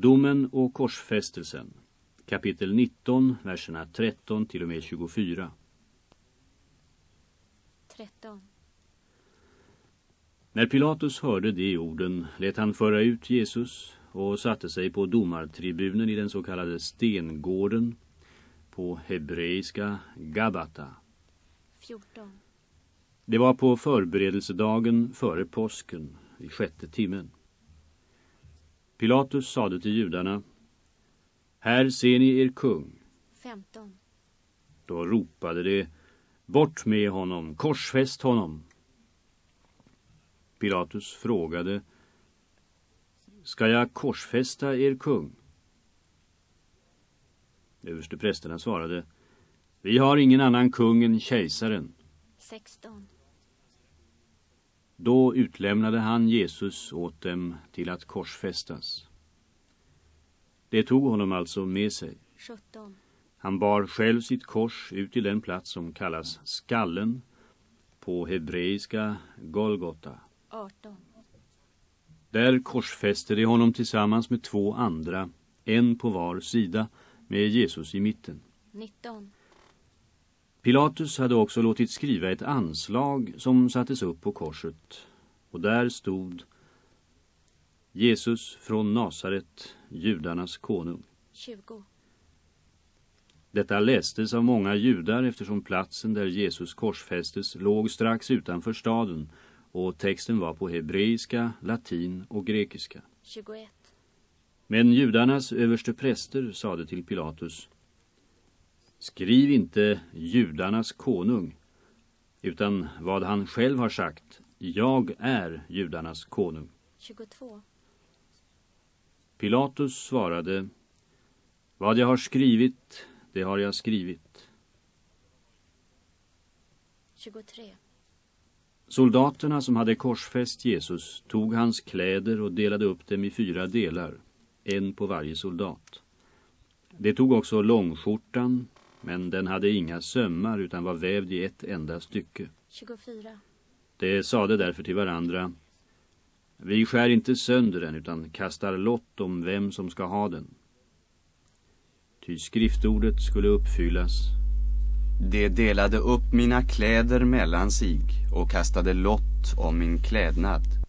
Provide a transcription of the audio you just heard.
Domen och korsfästelsen. Kapitel 19, verserna 13 till och med 24. 13. När Pilatus hörde de orden lät han föra ut Jesus och satte sig på domartribunen i den så kallade stengården på hebreiska Gabata. 14. Det var på förberedelsedagen före påsken, i sjätte timmen. Pilatus sade till judarna Här ser ni er kung. 15. Då ropade de Bort med honom, korsfäst honom. Pilatus frågade Ska jag korsfästa er kung? Översteprästerna svarade Vi har ingen annan kung än kejsaren. 16. Då utlämnade han Jesus åt dem till att korsfästas. Det tog honom alltså med sig. 17. Han bar själv sitt kors ut till den plats som kallas skallen på hebreiska Golgota. 18. Där korsfäste de honom tillsammans med två andra, en på var sida, med Jesus i mitten. 19. Pilatus hade också låtit skriva ett anslag som sattes upp på korset. Och där stod Jesus från Nasaret, judarnas konung. 20. Detta lästes av många judar eftersom platsen där Jesus korsfästes låg strax utanför staden och texten var på hebreiska, latin och grekiska. 21. Men judarnas överste präster sade till Pilatus Skriv inte judarnas konung utan vad han själv har sagt Jag är judarnas konung. 22. Pilatus svarade Vad jag har skrivit, det har jag skrivit. 23. Soldaterna som hade korsfäst Jesus tog hans kläder och delade upp dem i fyra delar, en på varje soldat. Det tog också långskjortan, men den hade inga sömmar utan var vävd i ett enda stycke. 24. Det sade därför till varandra Vi skär inte sönder den utan kastar lott om vem som ska ha den. Ty skriftordet skulle uppfyllas De delade upp mina kläder mellan sig och kastade lott om min klädnad.